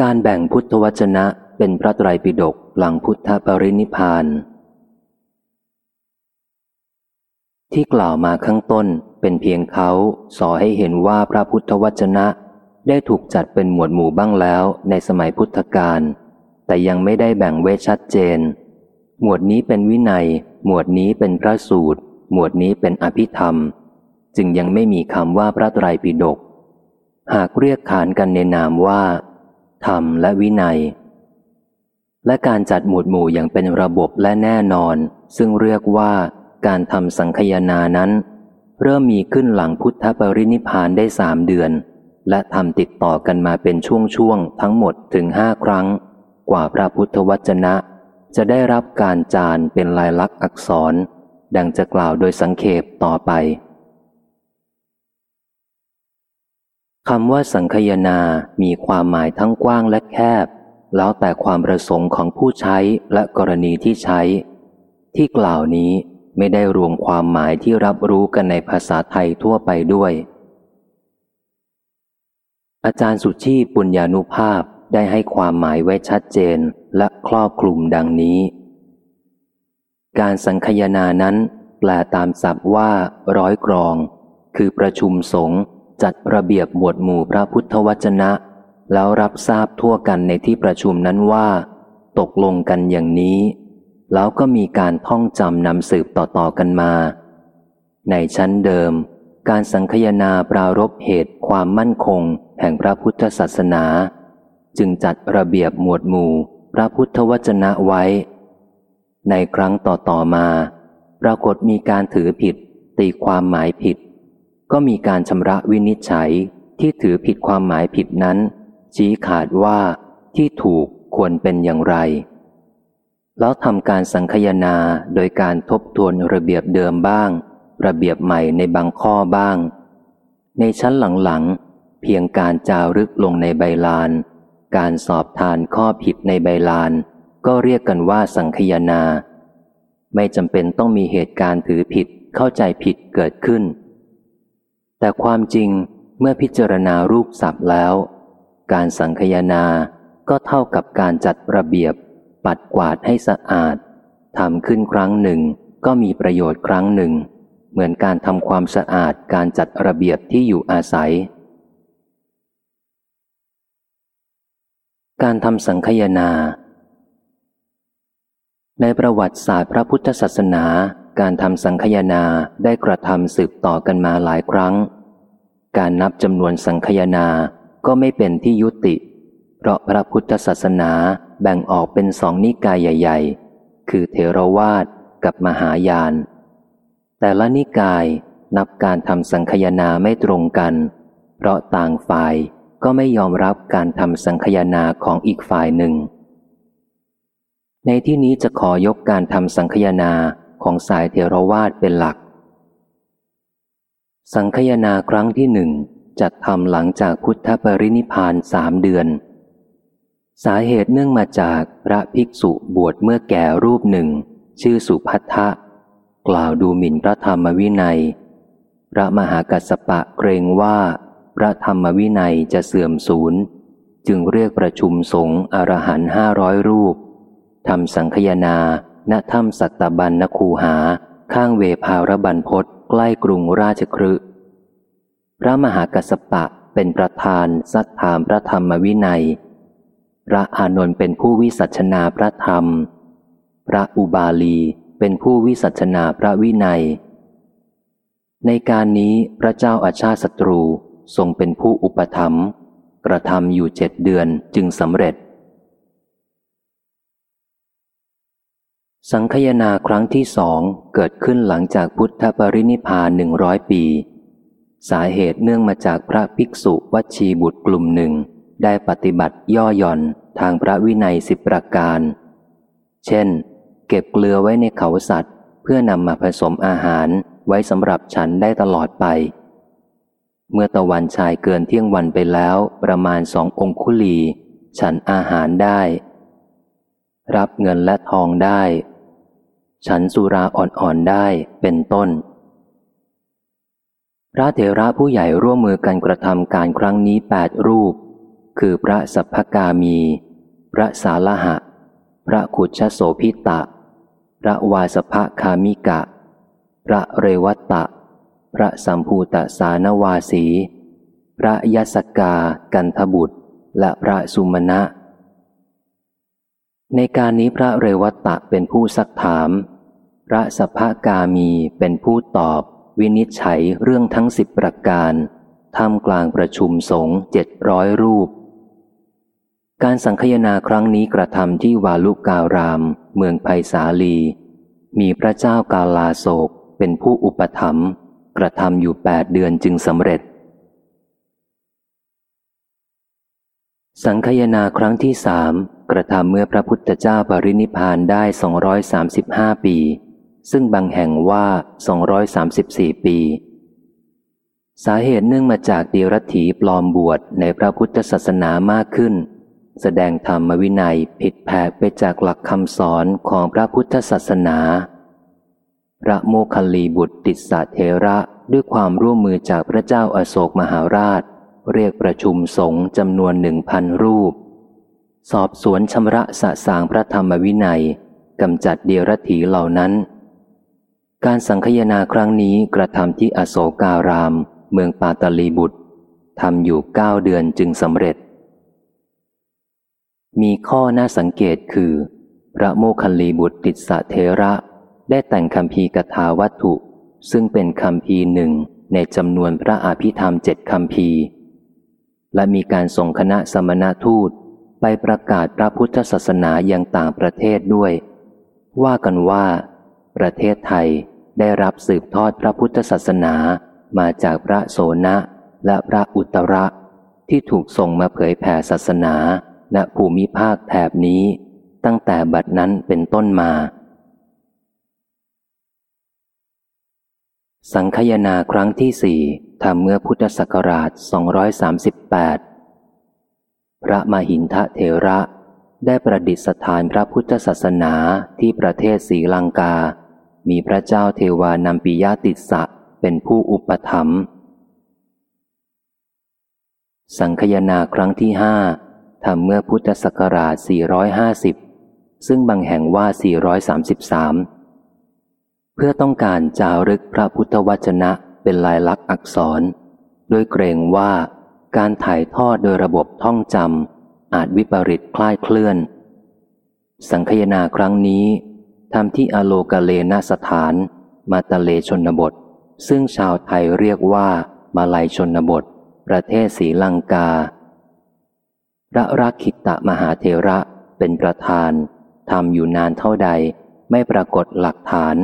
การแบ่งพุทธวจนะเป็นพระไตรปิฎกหลังพุทธปรินิพาน ที่กล่าวมาข้างต้นเป็นเพียงเขาสอให้เห็นว่าพระพุทธวจนะได้ถูกจัดเป็นหมวดหมู่บ้างแล้วในสมัยพุทธกาลแต่ยังไม่ได้แบ่งไว้ชัดเจน หมวดนี้เป็นวินัย หมวดนี้เป็นพระสูตร หมวดนี้เป็นอภิธรรม จึงยังไม่มีคำว่าพระไตรปิฎกหากเรียกขานกันในนามว่า ธรรมและวินัย และการจัดหมวดหมู่อย่างเป็นระบบและแน่นอน ซึ่งเรียกว่าการทำสังคยนานั้น เริ่มมีขึ้นหลังพุทธปรินิพานได้สามเดือน และทำติดต่อกันมาเป็นช่วงๆทั้งหมดถึงห้าครั้ง กว่าพระพุทธวจนะ จะได้รับการจานเป็นลายลักษณ์อักษร ดังจะกล่าวโดยสังเขปต่อไป คำว่าสังคยนา มีความหมายทั้งกว้างและแคบ แล้วแต่ความประสงค์ของผู้ใช้และกรณีที่ใช้ ที่กล่าวนี้ไม่ได้รวมความหมายที่รับรู้กันในภาษาไทยทั่วไปด้วย อาจารย์สุชีปุญญานุภาพได้ให้ความหมายไว้ชัดเจนและครอบคลุมดังนี้ การสังคยนานั้น แปลตามศัพท์ว่า ร้อยกรอง คือประชุมสงฆ์ จัดระเบียบหมวดหมู่พระพุทธวจนะ แล้วรับทราบทั่วกันในที่ประชุมนั้นว่า ตกลงกันอย่างนี้ แล้วก็มีการท่องจำนำสืบต่อๆกันมา ในชั้นเดิม การสังคยนาปรารบเหตุความมั่นคง แห่งพระพุทธศาสนา จึงจัดระเบียบหมวดหมู่พระพุทธวจนะไว้ ในครั้งต่อๆมา ปรากฏมีการถือผิด ตีความหมายผิด ก็มีการชำระวินิจฉัยที่ถือผิดความหมายผิดนั้น ชี้ขาดว่าที่ถูกควรเป็นอย่างไร แล้วทำการสังคยนาโดยการทบทวนระเบียบเดิมบ้าง ระเบียบใหม่ในบางข้อบ้าง ในชั้นหลังๆ เพียงการจารึกลงในใบลาน การสอบทานข้อผิดในใบลาน ก็เรียกกันว่าสังคยนา ไม่จำเป็นต้องมีเหตุการณ์ถือผิดเข้าใจผิดเกิดขึ้น แต่ความจริงเมื่อพิจารณารูปศัพท์แล้ว การสังคยนาก็เท่ากับการจัดระเบียบ ปัดกวาดให้สะอาดทำขึ้นครั้งหนึ่งก็มีประโยชน์ครั้งหนึ่ง เหมือนการทำความสะอาดการจัดระเบียบที่อยู่อาศัย การทำสังคยนา ในประวัติศาสตร์พระพุทธศาสนา การทำสังคยนาได้กระทำสืบต่อกันมาหลายครั้ง การนับจำนวนสังคยนาก็ไม่เป็นที่ยุติ เพราะพระพุทธศาสนาแบ่งออกเป็นสองนิกายใหญ่ ๆ คือเทรวาสกับมหายาน แต่ละนิกายนับการทำสังคยนาไม่ตรงกัน เพราะต่างฝ่ายก็ไม่ยอมรับการทำสังคยนาของอีกฝ่ายหนึ่ง ในที่นี้จะขอยกการทำสังคยนาของสายเทรวาสเป็นหลัก สังคยนาครั้งที่หนึ่งจัดทำหลังจากพุทธปรินิพานสามเดือน สาเหตุเนื่องมาจากพระภิกษุบวชเมื่อแก่รูปหนึ่ง ชื่อสุพัทธะ กล่าวดูหมิ่นพระธรรมวินัย พระมหากัสปะเกรงว่า พระธรรมวินัยจะเสื่อมสูญ จึงเรียกประชุมสงฆ์อรหันห้าร้อยรูปทำสังคยนาณถ้ำสัตบันนคูหา ข้างเวภารบันพศ ใกล้กรุงราชครืพระมหากัสปะเป็นประธานสักถามพระธรรมวินัย พระอานนท์เป็นผู้วิสัชนาพระธรรม พระอุบาลีเป็นผู้วิสัชนาพระวินัย ในการนี้พระเจ้าอาชาติศัตรูทรงเป็นผู้อุปถัมภ์กระทำอยู่เจ็ดเดือนจึงสำเร็จ สังคยนาครั้งที่สองเกิดขึ้นหลังจากพุทธปรินิพานหนึ่งร้อยปี สาเหตุเนื่องมาจากพระภิกษุวัชีบุตรกลุ่มหนึ่ง ได้ปฏิบัติย่อหย่อนทางพระวินัยสิบประการ เช่น เก็บเกลือไว้ในเขาสัตว์ เพื่อนำมาผสมอาหารไว้สำหรับฉันได้ตลอดไป เมื่อตะวันชายเกินเที่ยงวันไปแล้วประมาณสององคุลี ฉันอาหารได้ รับเงินและทองได้ ฉันสุราอ่อนๆได้เป็นต้น พระเถระผู้ใหญ่ร่วมมือกันกระทำการครั้งนี้แปดรูป คือพระสัพพกามี พระสาลหะ พระขุชโสพิตะ พระวาสภคามิกะ พระเรวัตตะ พระสัมภูตสานวาสี พระยศกากันทบุตร และพระสุมาณะในการนี้พระเรวัตตะเป็นผู้ซักถาม ระสภกามีเป็นผู้ตอบ วินิจฉัยเรื่องทั้งสิบประการท่ามกลางประชุมสงฆ์เจ็ดร้อยรูป การสังคยนาครั้งนี้กระทำที่วาลุการาม เมืองไผ่สาลี มีพระเจ้ากาลาโศกเป็นผู้อุปถัมภ์กระทำอยู่แปดเดือนจึงสำเร็จ สังคยนาครั้งที่สามกระทำเมื่อพระพุทธเจ้าปรินิพานได้ 235 ปี ซึ่งบางแห่งว่า 234 ปี สาเหตุเนื่องมาจากเดียรถีปลอมบวชในพระพุทธศาสนามากขึ้น แสดงธรรมวินัยผิดแผกไปจากหลักคำสอนของพระพุทธศาสนา พระโมคคัลลีบุตรติสสะเทระด้วยความร่วมมือจากพระเจ้าอาโศกมหาราช เรียกประชุมสงฆ์จำนวนหนึ่งพันรูป สอบสวนชำระสะสางพระธรรมวินัยกำจัดเดียรถีเหล่านั้น การสังคยนาครั้งนี้กระทำที่อโศการาม เมืองปาตลีบุตรทำอยู่เก้าเดือนจึงสำเร็จ มีข้อน่าสังเกตคือ พระโมคคัลลีบุตรติสะเทระ ได้แต่งคำพีกถาวัตถุ ซึ่งเป็นคำพีหนึ่งในจำนวนพระอาภิธรรมเจ็ดคำพีและมีการส่งคณะสมณทูตไปประกาศพระพุทธศาสนาอยังต่างประเทศด้วย ว่ากันว่า ประเทศไทย ได้รับสืบทอดพระพุทธศาสนามาจากพระโสนะและพระอุตระ ที่ถูกส่งมาเผยแผ่ศาสนาณภูมิภาคแถบนี้ ตั้งแต่บัดนั้นเป็นต้นมา สังคยนาครั้งที่สี่ทำเมื่อพุทธศักราช 238 พระมหินทะเทระได้ประดิษฐานพระพุทธศาสนาที่ประเทศศรีลังกา มีพระเจ้าเทวานัมปิยติสะเป็นผู้อุปถัมภ์สังคยนาครั้งที่ห้าทำเมื่อพุทธศักราช 450 ซึ่งบางแห่งว่า 433 เพื่อต้องการจารึกพระพุทธวจนะเป็นลายลักษณ์อักษรโดยเกรงว่าการถ่ายทอดโดยระบบท่องจำอาจวิปริตคล้ายเคลื่อน สังคยนาครั้งนี้ ทำที่อโลกาเลนสถาน มาตะเลชนบท ซึ่งชาวไทยเรียกว่า มาลายชนบท ประเทศศรีลังกา พระรักขิตะมหาเทระเป็นประธานทำอยู่นานเท่าใดไม่ปรากฏหลักฐาน